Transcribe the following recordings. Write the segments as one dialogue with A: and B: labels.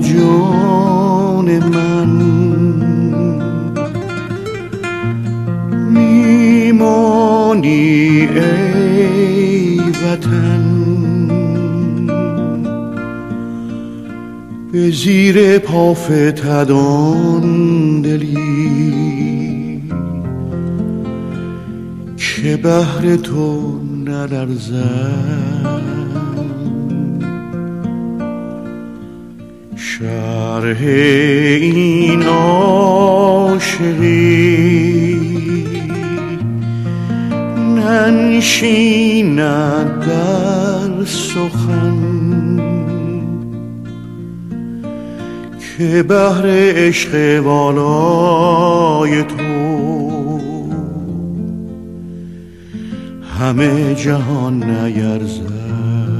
A: جان من. میمانی ای وطن. به زیر پافتدان دلی. که بهر تو نلرزد. شرح این عاشقی. ننشیند در سخن که بهر عشق والای تو. همه جهان نیرزد.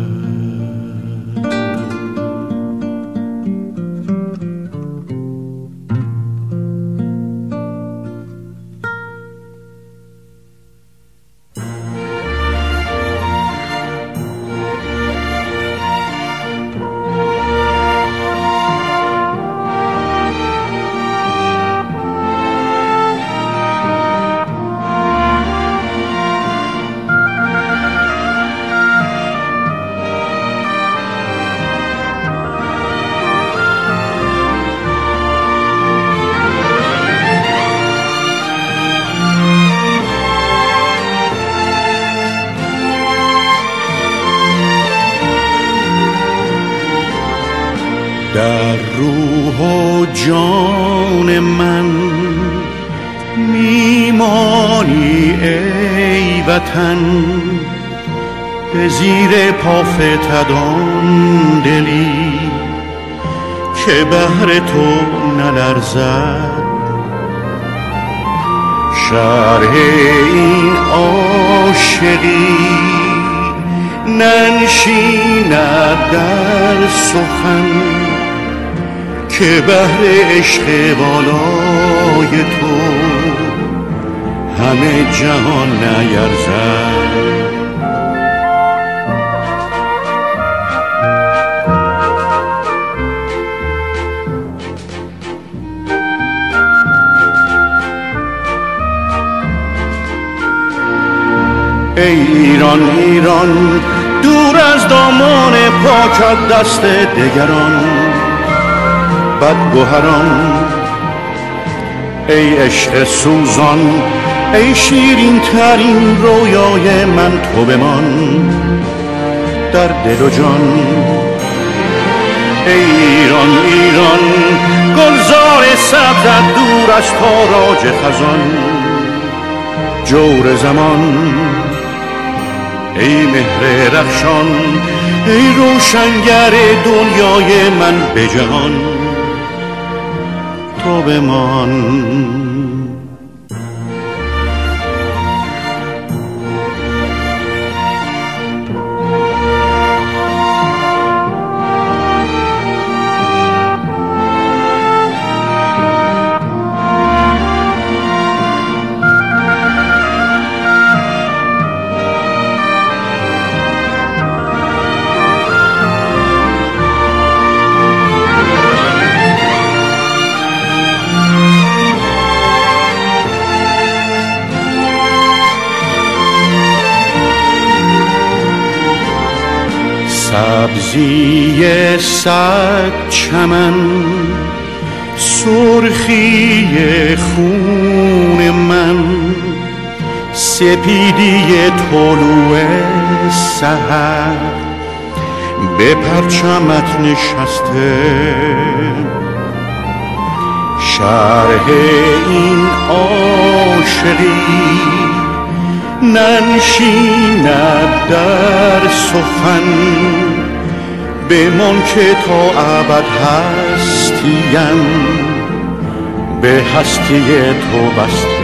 A: روح و جان من میمانی ای وطن به زیر پافتدان دلی که بهر تو نلرزد. شرح این عاشقی ننشیند در سخن. که بهر عشق بالای تو همه جهان نیرزد. ای ایران ایران دور از دامان پاکت دست دگران. بدگوهران ای عشق سوزان ای شیرین ترین رویای من تو بمان. در دل و جان ای ایران ایران گلزار سبزت دور از تاراج خزان. جور زمان ای مهر رخشان ای روشنگر دنیای من به جهان. تو بمان سبزی صد چمن سرخی خون من سپیدی طلوع سهر به پرچمت نشسته شرح این عاشقی. ننشیند در سخن. بمان که تا ابد هستیم به هستی تو بسته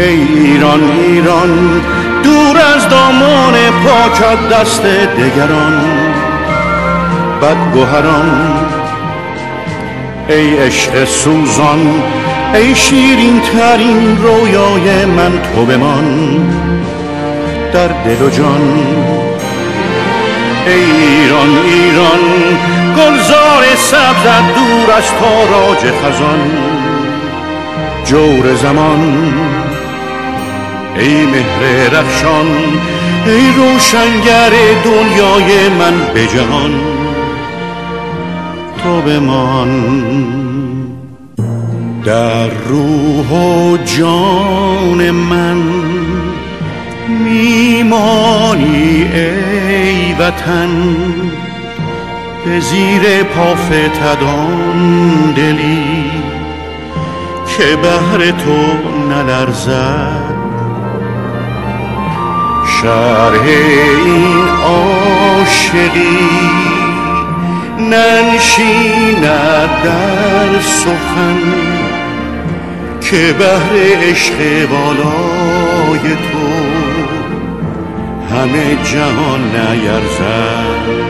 A: ای ایران ایران دور از دامان پاکت دست دگران. بدگوهران ای عشق سوزان ای شیرین ترین رویای من تو بمان. در دل و جان ای ایران ایران گلزار سبزت دور از تاراج خزان. جور زمان ای مهر رخشان ای روشنگر دنیای من به جهان تو بمان. در روح و جان من میمانی ای وطن به زیر پافتدان دلی که بهر تو نلرزد. شرح این عاشقی ننشیند در سخن که بهر عشق بالای تو همه جهان نیرزد.